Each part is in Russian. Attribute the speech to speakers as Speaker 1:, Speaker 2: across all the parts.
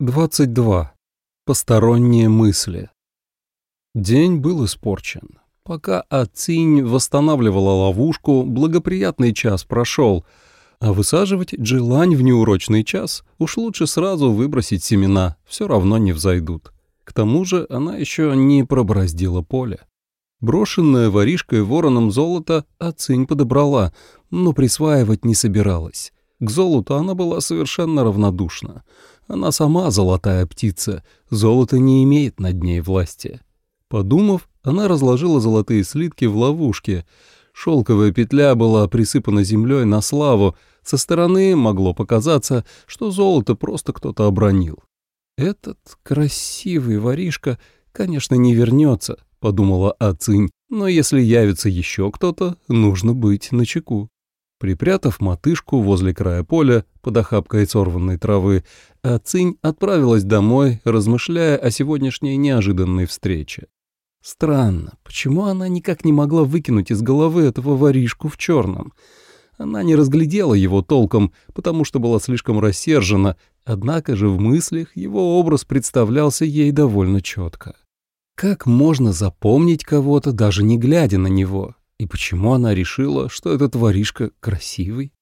Speaker 1: 22. Посторонние мысли. День был испорчен. Пока Ацинь восстанавливала ловушку, благоприятный час прошел, а высаживать джилань в неурочный час уж лучше сразу выбросить семена, все равно не взойдут. К тому же она еще не пробороздила поле. Брошенное воришкой вороном золото Ацинь подобрала, но присваивать не собиралась. К золоту она была совершенно равнодушна. Она сама золотая птица, золото не имеет над ней власти. Подумав, она разложила золотые слитки в ловушке. Шелковая петля была присыпана землей на славу, со стороны могло показаться, что золото просто кто-то обронил. «Этот красивый воришка, конечно, не вернется», — подумала Ацинь, «но если явится еще кто-то, нужно быть начеку». Припрятав мотышку возле края поля под охапкой сорванной травы, Ацинь отправилась домой, размышляя о сегодняшней неожиданной встрече. Странно, почему она никак не могла выкинуть из головы этого воришку в черном? Она не разглядела его толком, потому что была слишком рассержена, однако же в мыслях его образ представлялся ей довольно четко. Как можно запомнить кого-то, даже не глядя на него? И почему она решила, что этот воришка красивый?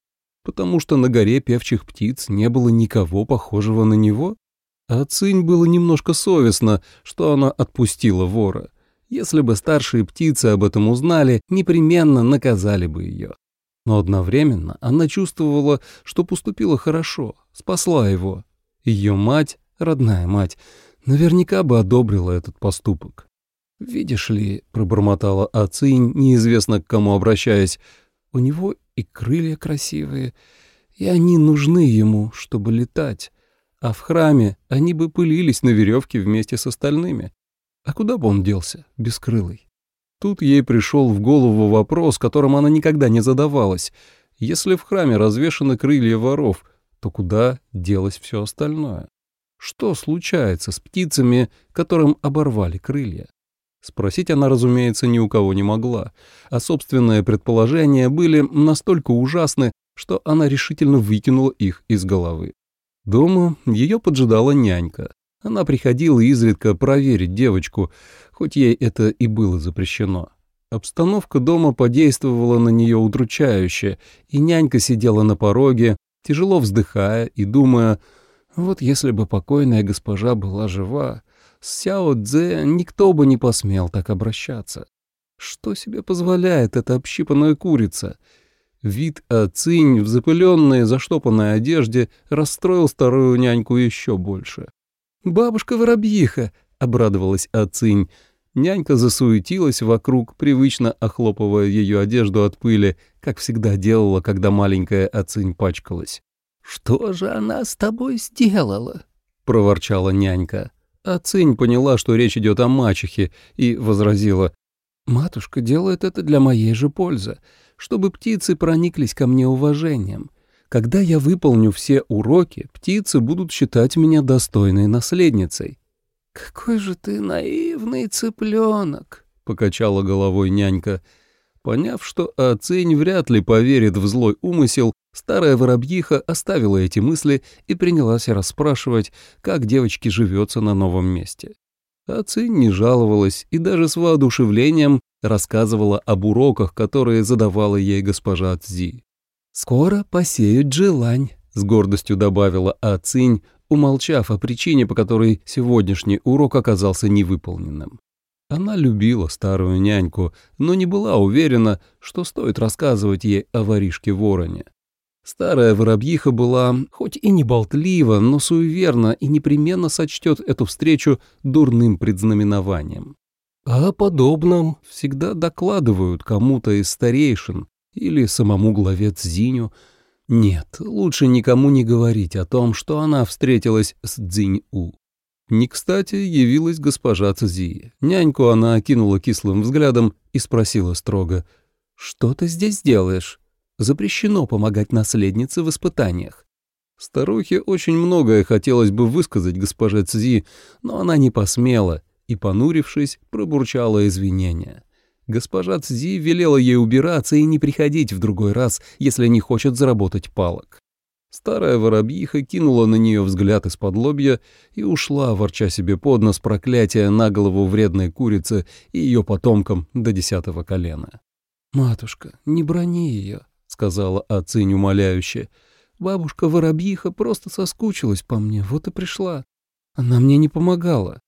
Speaker 1: Потому что на горе певчих птиц не было никого похожего на него? А Цинь было немножко совестно, что она отпустила вора. Если бы старшие птицы об этом узнали, непременно наказали бы ее. Но одновременно она чувствовала, что поступила хорошо, спасла его. Ее мать, родная мать, наверняка бы одобрила этот поступок. «Видишь ли», — пробормотала Ацинь, неизвестно к кому обращаясь, — «у него и крылья красивые, и они нужны ему, чтобы летать, а в храме они бы пылились на веревке вместе с остальными. А куда бы он делся, бескрылый?» Тут ей пришел в голову вопрос, которым она никогда не задавалась. Если в храме развешаны крылья воров, то куда делось все остальное? Что случается с птицами, которым оборвали крылья? Спросить она, разумеется, ни у кого не могла, а собственные предположения были настолько ужасны, что она решительно выкинула их из головы. Дома ее поджидала нянька. Она приходила изредка проверить девочку, хоть ей это и было запрещено. Обстановка дома подействовала на нее удручающе, и нянька сидела на пороге, тяжело вздыхая и думая, вот если бы покойная госпожа была жива, с Сяо Цзэ никто бы не посмел так обращаться. Что себе позволяет эта общипанная курица? Вид Ацинь в запыленной, заштопанной одежде расстроил старую няньку еще больше. «Бабушка-воробьиха!» — обрадовалась Ацинь. Нянька засуетилась вокруг, привычно охлопывая ее одежду от пыли, как всегда делала, когда маленькая Ацинь пачкалась. «Что же она с тобой сделала?» — проворчала нянька. А Цинь поняла, что речь идет о мачехе, и возразила, «Матушка делает это для моей же пользы, чтобы птицы прониклись ко мне уважением. Когда я выполню все уроки, птицы будут считать меня достойной наследницей». «Какой же ты наивный цыпленок!» — покачала головой нянька. Поняв, что Ацинь вряд ли поверит в злой умысел, Старая воробьиха оставила эти мысли и принялась расспрашивать, как девочке живется на новом месте. А Цинь не жаловалась и даже с воодушевлением рассказывала об уроках, которые задавала ей госпожа Цзи. «Скоро посеют джилань», — с гордостью добавила Ацинь, умолчав о причине, по которой сегодняшний урок оказался невыполненным. Она любила старую няньку, но не была уверена, что стоит рассказывать ей о воришке-вороне. Старая воробьиха была, хоть и не болтлива, но суеверна и непременно сочтет эту встречу дурным предзнаменованием. А о подобном всегда докладывают кому-то из старейшин или самому главе Цзиню. Нет, лучше никому не говорить о том, что она встретилась с Цзинь-У. Не кстати явилась госпожа Цзи. Няньку она окинула кислым взглядом и спросила строго, «Что ты здесь делаешь?» запрещено помогать наследнице в испытаниях. Старухе очень многое хотелось бы высказать госпоже Цзи, но она не посмела и, понурившись, пробурчала извинения. Госпожа Цзи велела ей убираться и не приходить в другой раз, если не хочет заработать палок. Старая воробьиха кинула на нее взгляд из-под лобья и ушла, ворча себе под нос проклятия на голову вредной курицы и ее потомкам до десятого колена. «Матушка, не брони ее», — сказала Ацинь умоляюще. «Бабушка-воробьиха просто соскучилась по мне, вот и пришла. Она мне не помогала».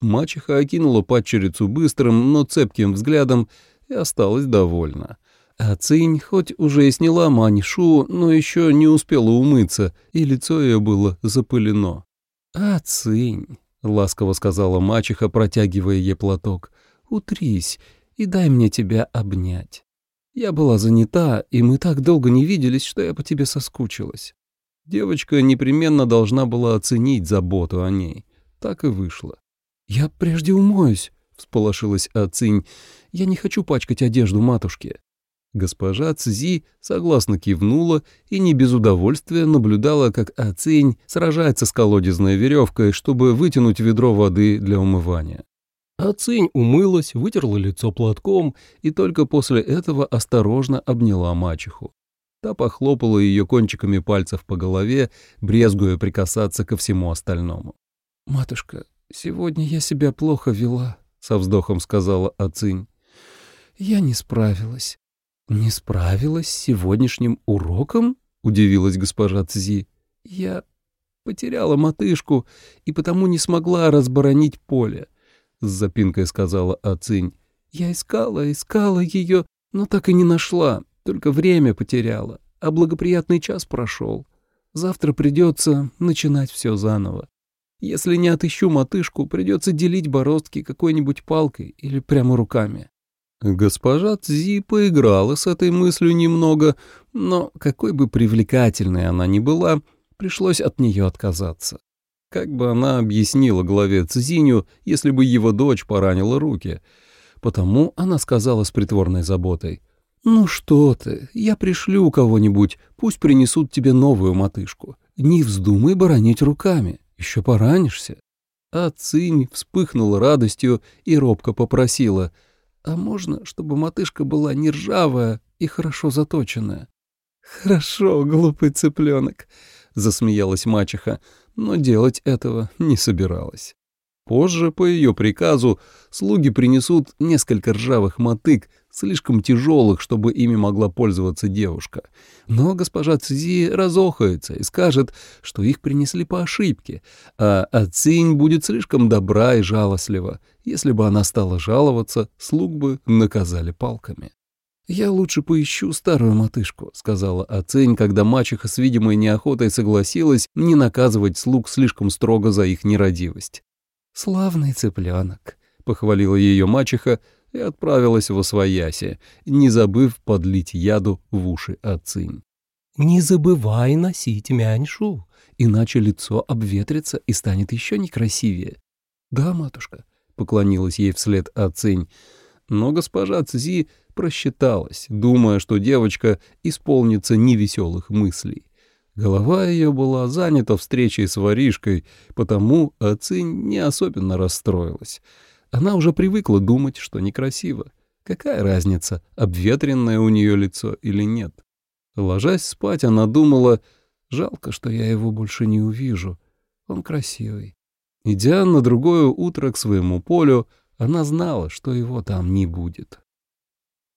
Speaker 1: Мачеха окинула падчерицу быстрым, но цепким взглядом и осталась довольна. А Цинь хоть уже и сняла маньшу, но еще не успела умыться, и лицо ее было запылено. «А, Цинь», — ласково сказала мачеха, протягивая ей платок, — «утрись и дай мне тебя обнять. Я была занята, и мы так долго не виделись, что я по тебе соскучилась». Девочка непременно должна была оценить заботу о ней. Так и вышло. «Я прежде умоюсь», — всполошилась Ацинь. «Я не хочу пачкать одежду матушки». Госпожа Цзи согласно кивнула и не без удовольствия наблюдала, как Ацинь сражается с колодезной веревкой, чтобы вытянуть ведро воды для умывания. Ацинь умылась, вытерла лицо платком и только после этого осторожно обняла мачеху. Та похлопала ее кончиками пальцев по голове, брезгуя прикасаться ко всему остальному. «Матушка, сегодня я себя плохо вела», — со вздохом сказала Ацинь. «Я не справилась». «Не справилась с сегодняшним уроком?» — удивилась госпожа Цзи. «Я потеряла мотышку и потому не смогла разборонить поле», — с запинкой сказала Ацинь. «Я искала, искала ее, но так и не нашла, только время потеряла, а благоприятный час прошел. Завтра придется начинать все заново. Если не отыщу мотышку, придется делить бороздки какой-нибудь палкой или прямо руками. Госпожа Цзи поиграла с этой мыслью немного, но какой бы привлекательной она ни была, пришлось от нее отказаться. Как бы она объяснила главе Цзиню, если бы его дочь поранила руки? Потому она сказала с притворной заботой. «Ну что ты, я пришлю кого-нибудь, пусть принесут тебе новую мотышку. Не вздумай боронить руками, еще поранишься». А Цинь вспыхнула радостью и робко попросила — а можно, чтобы мотышка была не ржавая и хорошо заточенная? Хорошо, глупый цыпленок, засмеялась мачеха, но делать этого не собиралась. Позже, по ее приказу, слуги принесут несколько ржавых мотык, слишком тяжелых, чтобы ими могла пользоваться девушка. Но госпожа Цзи разохается и скажет, что их принесли по ошибке, а Ацинь будет слишком добра и жалостлива. Если бы она стала жаловаться, слуг бы наказали палками. «Я лучше поищу старую мотышку», — сказала Ацинь, когда мачеха с видимой неохотой согласилась не наказывать слуг слишком строго за их нерадивость. «Славный цыпленок», — похвалила ее мачеха и отправилась в освояси, не забыв подлить яду в уши Ацинь. «Не забывай носить мяньшу, иначе лицо обветрится и станет еще некрасивее». «Да, матушка», — поклонилась ей вслед Ацинь, но госпожа Цзи просчиталась, думая, что девочка исполнится невеселых мыслей. Голова ее была занята встречей с воришкой, потому Ацинь не особенно расстроилась. Она уже привыкла думать, что некрасиво. Какая разница, обветренное у нее лицо или нет? Ложась спать, она думала, жалко, что я его больше не увижу. Он красивый. Идя на другое утро к своему полю, она знала, что его там не будет.